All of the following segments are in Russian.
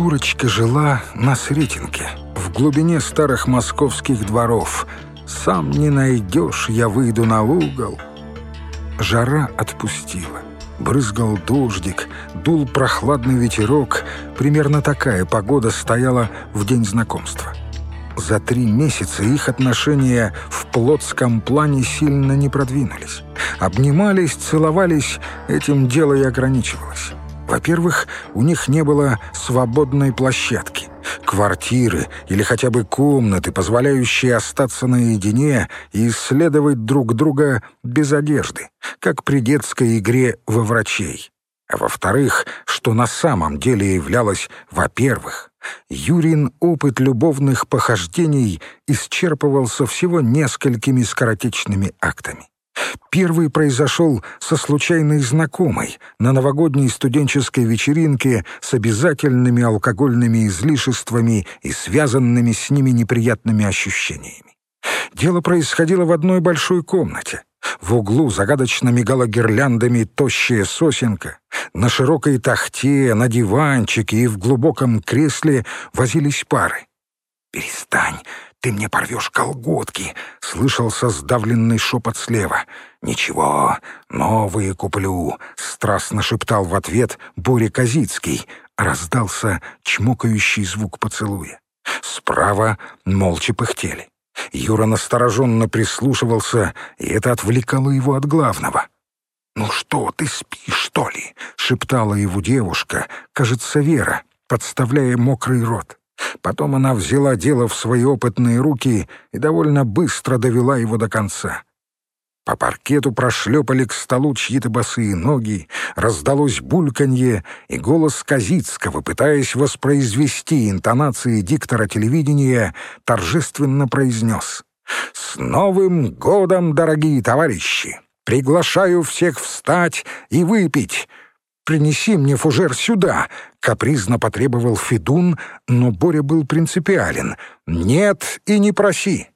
Шурочка жила на Сретенке, в глубине старых московских дворов. «Сам не найдешь, я выйду на угол». Жара отпустила. Брызгал дождик, дул прохладный ветерок. Примерно такая погода стояла в день знакомства. За три месяца их отношения в плотском плане сильно не продвинулись. Обнимались, целовались, этим дело и ограничивалось. Во-первых, у них не было свободной площадки, квартиры или хотя бы комнаты, позволяющие остаться наедине и исследовать друг друга без одежды, как при детской игре во врачей. А во-вторых, что на самом деле являлось во-первых, Юрин опыт любовных похождений исчерпывался всего несколькими скоротечными актами. Первый произошел со случайной знакомой на новогодней студенческой вечеринке с обязательными алкогольными излишествами и связанными с ними неприятными ощущениями. Дело происходило в одной большой комнате. В углу загадочно мигала гирляндами тощая сосенка. На широкой тахте, на диванчике и в глубоком кресле возились пары. «Перестань!» Ты мне порвешь колготки!» — слышался сдавленный шепот слева. «Ничего, новые куплю!» — страстно шептал в ответ Боря Козицкий. Раздался чмокающий звук поцелуя. Справа молча пыхтели. Юра настороженно прислушивался, и это отвлекало его от главного. «Ну что, ты спишь, что ли?» — шептала его девушка, кажется, Вера, подставляя мокрый рот. Потом она взяла дело в свои опытные руки и довольно быстро довела его до конца. По паркету прошлепали к столу чьи-то босые ноги, раздалось бульканье, и голос Казицкого, пытаясь воспроизвести интонации диктора телевидения, торжественно произнес «С Новым годом, дорогие товарищи! Приглашаю всех встать и выпить! Принеси мне фужер сюда!» — капризно потребовал Федун, но Боря был принципиален. «Нет и не проси,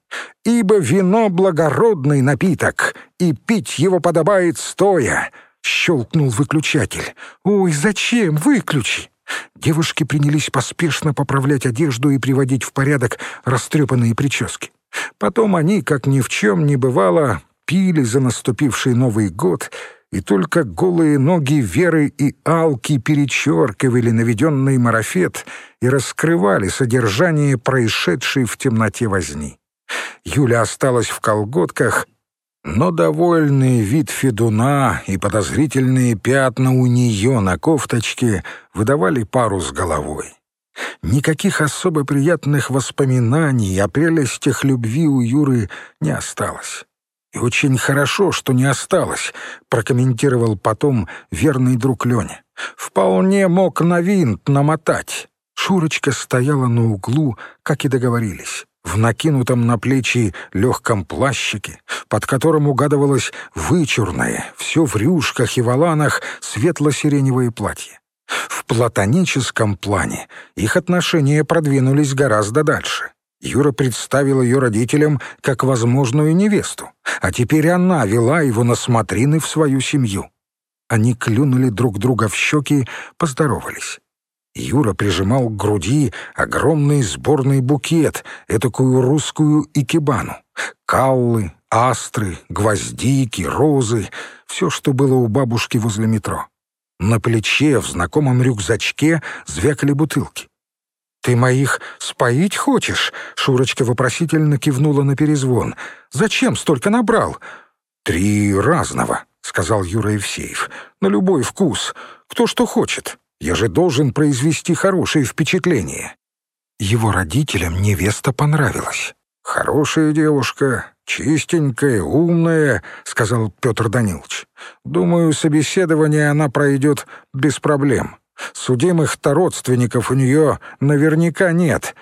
ибо вино — благородный напиток, и пить его подобает стоя!» — щелкнул выключатель. «Ой, зачем? Выключи!» Девушки принялись поспешно поправлять одежду и приводить в порядок растрепанные прически. Потом они, как ни в чем не бывало, пили за наступивший Новый год — и только голые ноги Веры и Алки перечеркивали наведенный марафет и раскрывали содержание происшедшей в темноте возни. Юля осталась в колготках, но довольный вид Федуна и подозрительные пятна у нее на кофточке выдавали пару с головой. Никаких особо приятных воспоминаний о прелестях любви у Юры не осталось. «И очень хорошо, что не осталось», — прокомментировал потом верный друг Леня. «Вполне мог на винт намотать». Шурочка стояла на углу, как и договорились, в накинутом на плечи легком плащике, под которым угадывалось вычурное, все в рюшках и валанах, светло-сиреневое платье. В платоническом плане их отношения продвинулись гораздо дальше. Юра представил ее родителям как возможную невесту, а теперь она вела его на смотрины в свою семью. Они клюнули друг друга в щеки, поздоровались. Юра прижимал к груди огромный сборный букет, этакую русскую икебану. Каллы, астры, гвоздики, розы — все, что было у бабушки возле метро. На плече в знакомом рюкзачке звякали бутылки. «Ты моих споить хочешь?» — Шурочка вопросительно кивнула на перезвон. «Зачем столько набрал?» «Три разного», — сказал Юра Евсеев. «На любой вкус. Кто что хочет. Я же должен произвести хорошее впечатление». Его родителям невеста понравилась. «Хорошая девушка, чистенькая, умная», — сказал Петр Данилович. «Думаю, собеседование она пройдет без проблем». Судимых-то родственников у нее наверняка нет.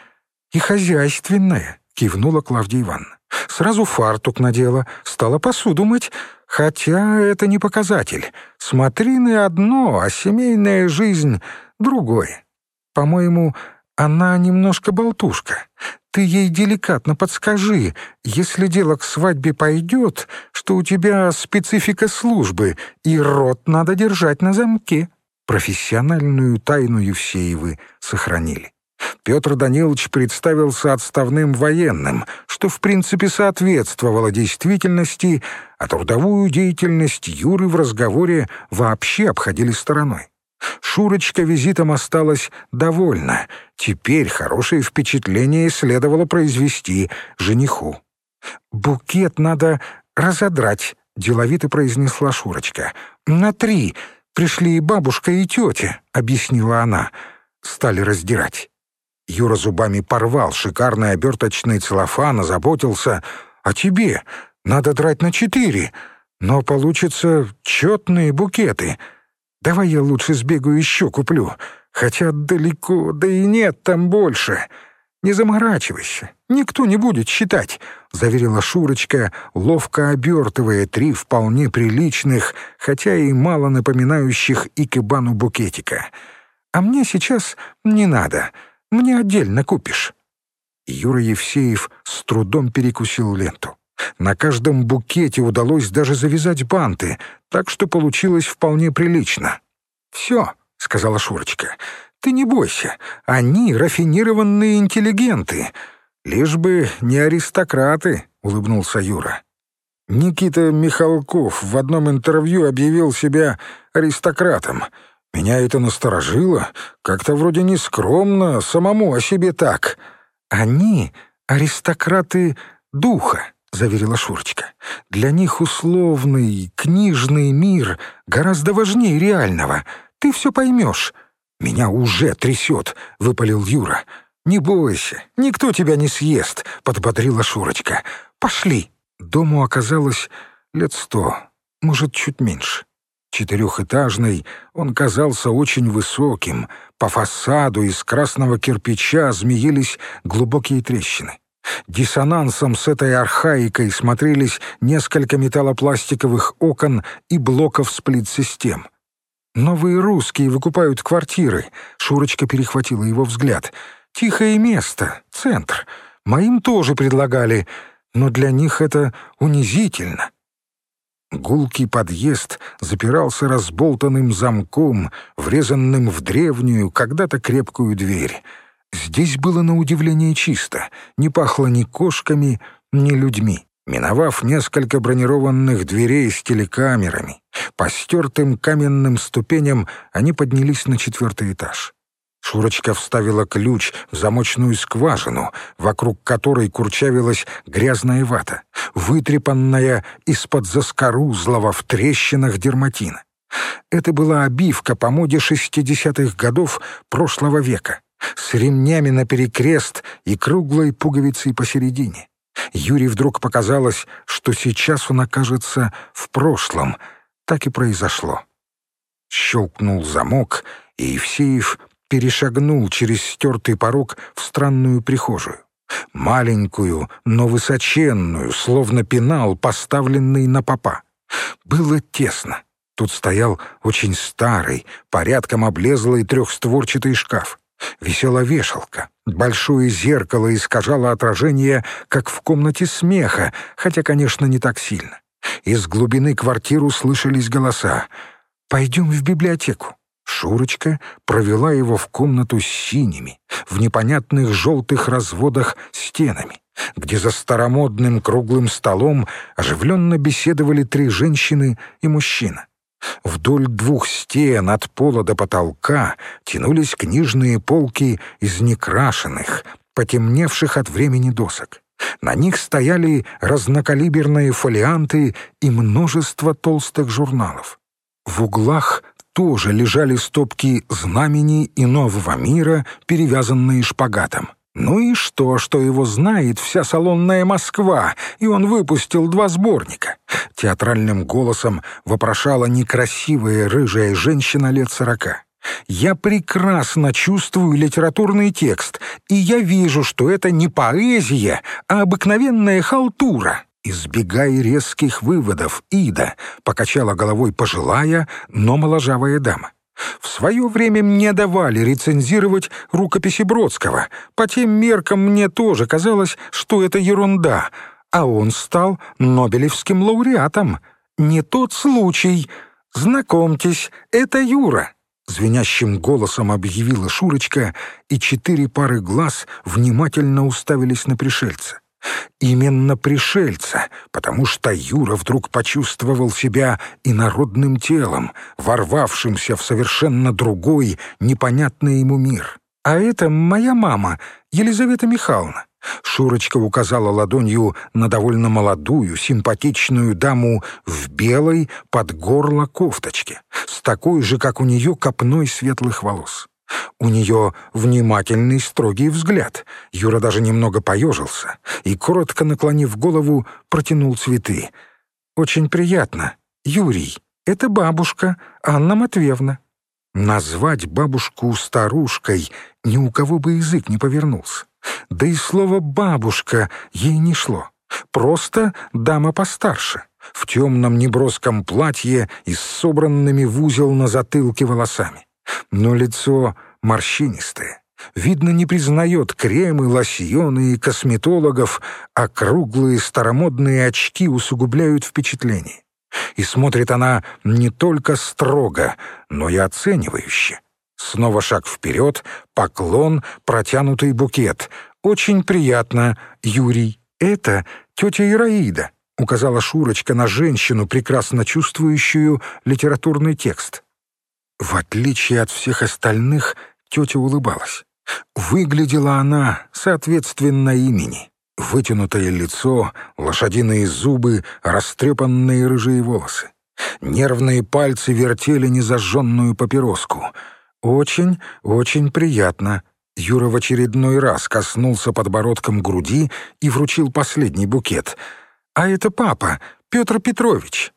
И хозяйственная, кивнула Клавдия Ивановна. Сразу фартук надела, стала посуду мыть. Хотя это не показатель. Смотрины одно, а семейная жизнь — другое. По-моему, она немножко болтушка. Ты ей деликатно подскажи, если дело к свадьбе пойдет, что у тебя специфика службы, и рот надо держать на замке. Профессиональную тайну Евсеевы сохранили. Петр Данилович представился отставным военным, что в принципе соответствовало действительности, а трудовую деятельность Юры в разговоре вообще обходили стороной. Шурочка визитом осталась довольна. Теперь хорошее впечатление следовало произвести жениху. «Букет надо разодрать», — деловито произнесла Шурочка. «На три. Пришли и бабушка, и тетя», — объяснила она. Стали раздирать. Юра зубами порвал шикарный оберточный целлофан, озаботился. «А тебе? Надо драть на четыре. Но получится четные букеты. Давай я лучше сбегаю еще куплю. Хотя далеко, да и нет там больше. Не заморачивайся, никто не будет считать», — заверила Шурочка, ловко обертывая три вполне приличных, хотя и мало напоминающих икебану букетика. «А мне сейчас не надо». Мне отдельно купишь». Юра Евсеев с трудом перекусил ленту. На каждом букете удалось даже завязать банты, так что получилось вполне прилично. «Все», — сказала Шурочка, — «ты не бойся, они рафинированные интеллигенты, лишь бы не аристократы», — улыбнулся Юра. Никита Михалков в одном интервью объявил себя аристократом — меня это насторожило, как-то вроде нескромно, самому о себе так. Они — аристократы духа, — заверила Шурочка. «Для них условный, книжный мир гораздо важнее реального. Ты все поймешь». «Меня уже трясет», — выпалил Юра. «Не бойся, никто тебя не съест», — подбодрила Шурочка. «Пошли». Дому оказалось лет сто, может, чуть меньше. Четырехэтажный, он казался очень высоким. По фасаду из красного кирпича змеились глубокие трещины. Диссонансом с этой архаикой смотрелись несколько металлопластиковых окон и блоков сплит-систем. «Новые русские выкупают квартиры», — Шурочка перехватила его взгляд. «Тихое место, центр. Моим тоже предлагали, но для них это унизительно». Гулкий подъезд запирался разболтанным замком, врезанным в древнюю, когда-то крепкую дверь. Здесь было на удивление чисто, не пахло ни кошками, ни людьми. Миновав несколько бронированных дверей с телекамерами, по стертым каменным ступеням они поднялись на четвертый этаж. Шурочка вставила ключ в замочную скважину, вокруг которой курчавилась грязная вата, вытрепанная из-под заскорузлого в трещинах дерматина. Это была обивка по моде шестидесятых годов прошлого века, с ремнями на перекрест и круглой пуговицей посередине. Юре вдруг показалось, что сейчас он окажется в прошлом. Так и произошло. Щелкнул замок, и Евсеев перешагнул через стертый порог в странную прихожую. Маленькую, но высоченную, словно пенал, поставленный на попа. Было тесно. Тут стоял очень старый, порядком облезлый трехстворчатый шкаф. Висела вешалка. Большое зеркало искажало отражение, как в комнате смеха, хотя, конечно, не так сильно. Из глубины квартиры слышались голоса. «Пойдем в библиотеку». Шурочка провела его в комнату с синими, в непонятных желтых разводах стенами, где за старомодным круглым столом оживленно беседовали три женщины и мужчина. Вдоль двух стен от пола до потолка тянулись книжные полки из некрашенных, потемневших от времени досок. На них стояли разнокалиберные фолианты и множество толстых журналов. В углах тоже лежали стопки знамений и нового мира, перевязанные шпагатом. Ну и что, что его знает вся салонная Москва, и он выпустил два сборника? Театральным голосом вопрошала некрасивая рыжая женщина лет сорока. «Я прекрасно чувствую литературный текст, и я вижу, что это не поэзия, а обыкновенная халтура». «Избегай резких выводов, Ида», — покачала головой пожилая, но моложавая дама. «В свое время мне давали рецензировать рукописи Бродского. По тем меркам мне тоже казалось, что это ерунда, а он стал Нобелевским лауреатом. Не тот случай. Знакомьтесь, это Юра». звенящим голосом объявила Шурочка, и четыре пары глаз внимательно уставились на пришельца. Именно пришельца, потому что Юра вдруг почувствовал себя инородным телом, ворвавшимся в совершенно другой, непонятный ему мир. «А это моя мама, Елизавета Михайловна». Шурочка указала ладонью на довольно молодую, симпатичную даму в белой под горло кофточке, с такой же, как у нее, копной светлых волос. У нее внимательный, строгий взгляд. Юра даже немного поежился и, коротко наклонив голову, протянул цветы. «Очень приятно. Юрий, это бабушка, Анна Матвеевна». Назвать бабушку старушкой ни у кого бы язык не повернулся. Да и слово «бабушка» ей не шло. Просто дама постарше, в темном неброском платье и с собранными в узел на затылке волосами. Но лицо морщинистое. Видно, не признает кремы, лосьоны и косметологов, а круглые старомодные очки усугубляют впечатление. И смотрит она не только строго, но и оценивающе. Снова шаг вперед, поклон, протянутый букет. «Очень приятно, Юрий. Это тетя Ираида», — указала Шурочка на женщину, прекрасно чувствующую литературный текст. В отличие от всех остальных, тетя улыбалась. Выглядела она соответственно имени. Вытянутое лицо, лошадиные зубы, растрепанные рыжие волосы. Нервные пальцы вертели незажженную папироску — «Очень, очень приятно». Юра в очередной раз коснулся подбородком груди и вручил последний букет. «А это папа, Петр Петрович».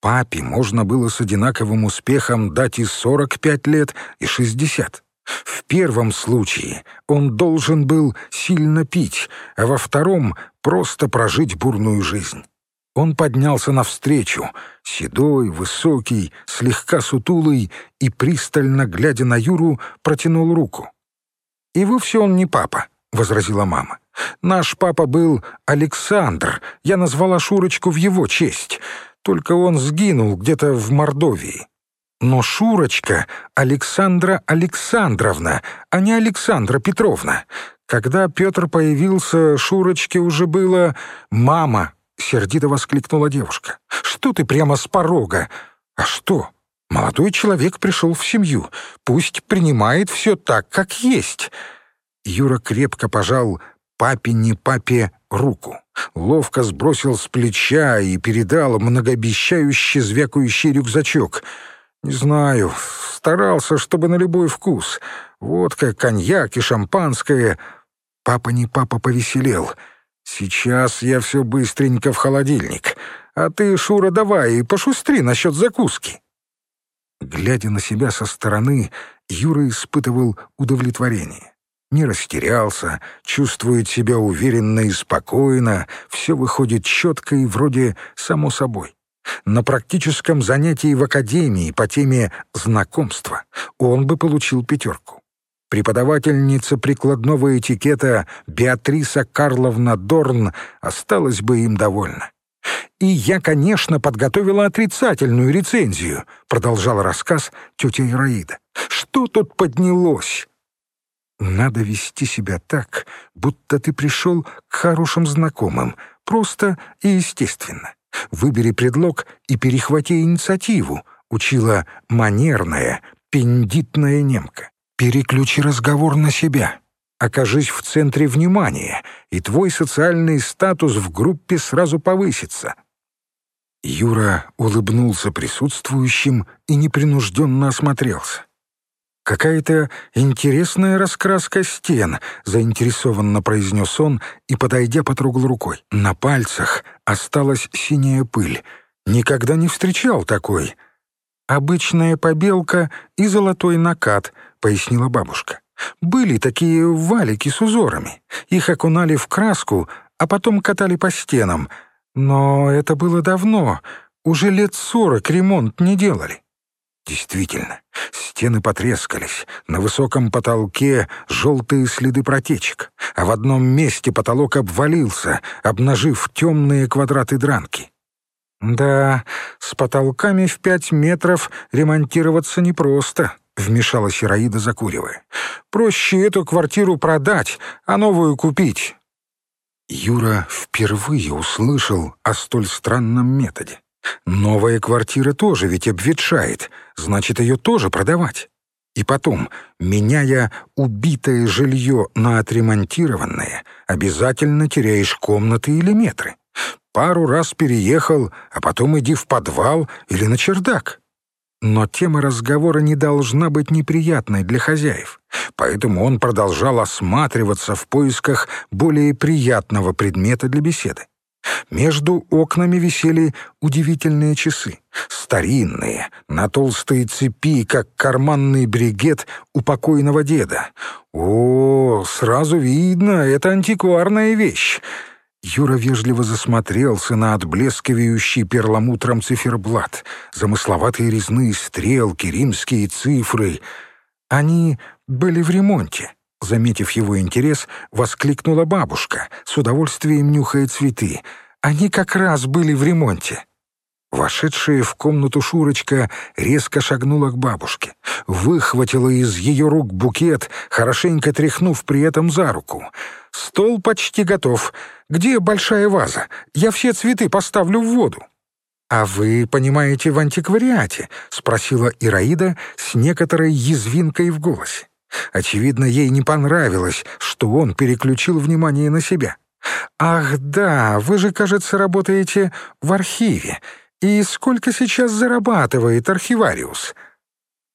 Папе можно было с одинаковым успехом дать и 45 лет, и 60. В первом случае он должен был сильно пить, а во втором — просто прожить бурную жизнь. Он поднялся навстречу, седой, высокий, слегка сутулый, и, пристально глядя на Юру, протянул руку. «И вовсе он не папа», — возразила мама. «Наш папа был Александр, я назвала Шурочку в его честь, только он сгинул где-то в Мордовии. Но Шурочка — Александра Александровна, а не Александра Петровна. Когда Петр появился, Шурочке уже было «мама», — сердито воскликнула девушка. «Что ты прямо с порога? А что? Молодой человек пришел в семью. Пусть принимает все так, как есть». Юра крепко пожал папе не папе руку, ловко сбросил с плеча и передал многообещающий звякающий рюкзачок. «Не знаю, старался, чтобы на любой вкус. Водка, коньяк и шампанское». Папа не папа повеселел — «Сейчас я все быстренько в холодильник, а ты, Шура, давай пошустри насчет закуски». Глядя на себя со стороны, Юра испытывал удовлетворение. Не растерялся, чувствует себя уверенно и спокойно, все выходит четко и вроде само собой. На практическом занятии в академии по теме «знакомства» он бы получил пятерку преподавательница прикладного этикета Беатриса Карловна Дорн осталась бы им довольна. «И я, конечно, подготовила отрицательную рецензию», — продолжал рассказ тетя Ираида. «Что тут поднялось?» «Надо вести себя так, будто ты пришел к хорошим знакомым, просто и естественно. Выбери предлог и перехвати инициативу», — учила манерная, пендитная немка. Переключи разговор на себя. Окажись в центре внимания, и твой социальный статус в группе сразу повысится. Юра улыбнулся присутствующим и непринужденно осмотрелся. «Какая-то интересная раскраска стен», — заинтересованно произнес он и, подойдя, потрогал рукой. На пальцах осталась синяя пыль. Никогда не встречал такой. Обычная побелка и золотой накат —— пояснила бабушка. «Были такие валики с узорами. Их окунали в краску, а потом катали по стенам. Но это было давно. Уже лет сорок ремонт не делали». Действительно, стены потрескались, на высоком потолке желтые следы протечек, а в одном месте потолок обвалился, обнажив темные квадраты дранки. Да, с потолками в пять метров ремонтироваться непросто, вмешалась Ираида, закуривая. «Проще эту квартиру продать, а новую купить». Юра впервые услышал о столь странном методе. Новая квартира тоже ведь обветшает, значит, ее тоже продавать. И потом, меняя убитое жилье на отремонтированное, обязательно теряешь комнаты или метры. Пару раз переехал, а потом иди в подвал или на чердак. Но тема разговора не должна быть неприятной для хозяев, поэтому он продолжал осматриваться в поисках более приятного предмета для беседы. Между окнами висели удивительные часы, старинные, на толстой цепи, как карманный бригет у покойного деда. О, сразу видно, это антикварная вещь. Юра вежливо засмотрелся на отблескивающий перламутром циферблат, замысловатые резные стрелки, римские цифры. Они были в ремонте. Заметив его интерес, воскликнула бабушка, с удовольствием нюхая цветы. Они как раз были в ремонте. Вошедшая в комнату Шурочка резко шагнула к бабушке, выхватила из ее рук букет, хорошенько тряхнув при этом за руку. «Стол почти готов. Где большая ваза? Я все цветы поставлю в воду». «А вы понимаете в антиквариате?» — спросила Ираида с некоторой язвинкой в голосе. Очевидно, ей не понравилось, что он переключил внимание на себя. «Ах да, вы же, кажется, работаете в архиве. И сколько сейчас зарабатывает архивариус?»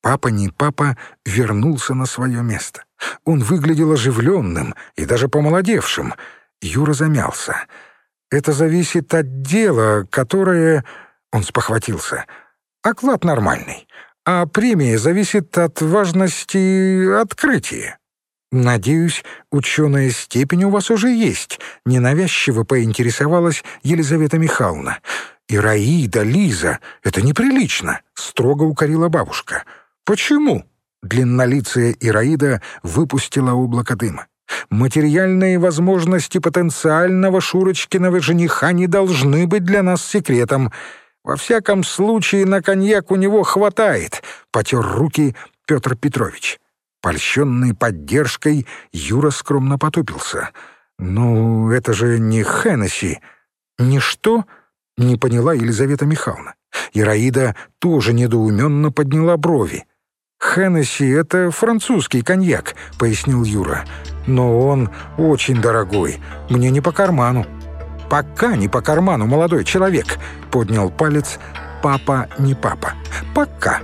Папа не папа вернулся на свое место. Он выглядел оживленным и даже помолодевшим. Юра замялся. «Это зависит от дела, которое...» Он спохватился. «Оклад нормальный, а премия зависит от важности открытия». «Надеюсь, ученая степень у вас уже есть», — ненавязчиво поинтересовалась Елизавета Михайловна. «Ираида, Лиза, это неприлично», — строго укорила бабушка. «Почему?» — длиннолицая Ираида выпустила облако дыма. «Материальные возможности потенциального Шурочкиного жениха не должны быть для нас секретом. Во всяком случае, на коньяк у него хватает», — потер руки Петр Петрович. Польщенный поддержкой, Юра скромно потупился. «Ну, это же не Хеннесси». «Ничто?» — не поняла Елизавета Михайловна. Ираида тоже недоуменно подняла брови. «Хеннесси — это французский коньяк», — пояснил Юра. «Но он очень дорогой, мне не по карману». «Пока не по карману, молодой человек», — поднял палец «папа не папа». «Пока».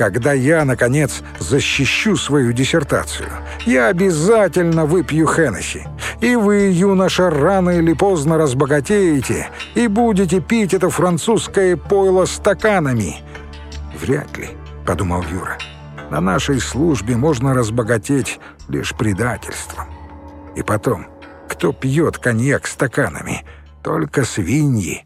Когда я, наконец, защищу свою диссертацию, я обязательно выпью Хеннесси. И вы, юноша, рано или поздно разбогатеете и будете пить это французское пойло стаканами. «Вряд ли», — подумал Юра. «На нашей службе можно разбогатеть лишь предательством. И потом, кто пьет коньяк стаканами? Только свиньи».